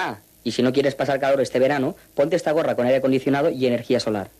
Ah, y si no quieres pasar calor este verano, ponte esta gorra con aire acondicionado y energía solar.